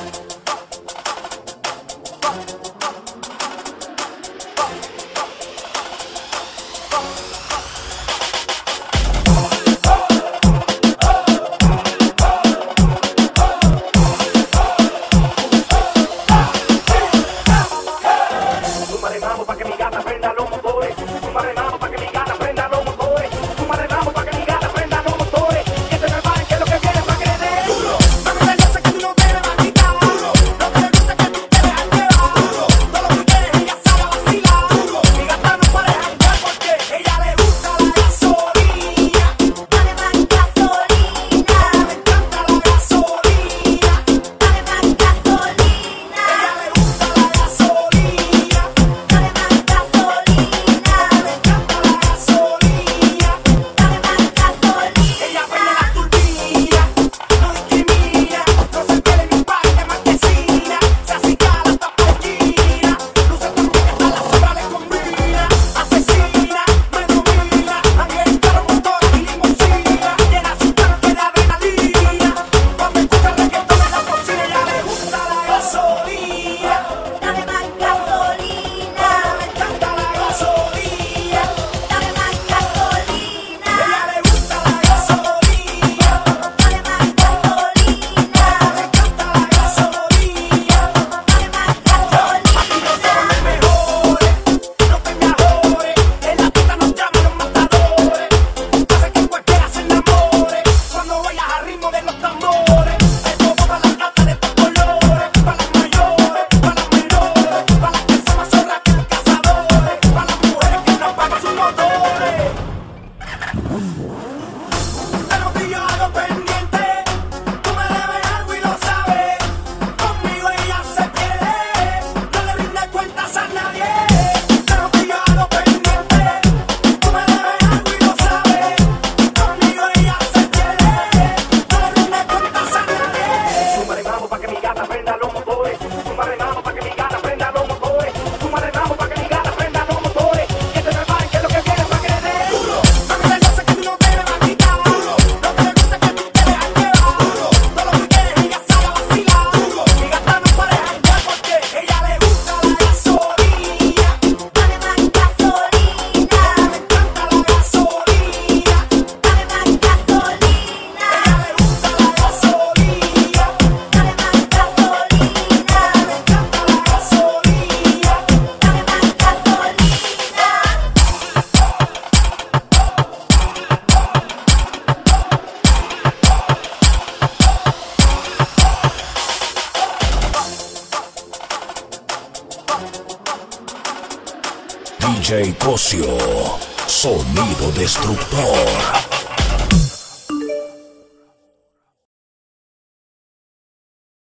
out. DJ Cosio, sonido destructor.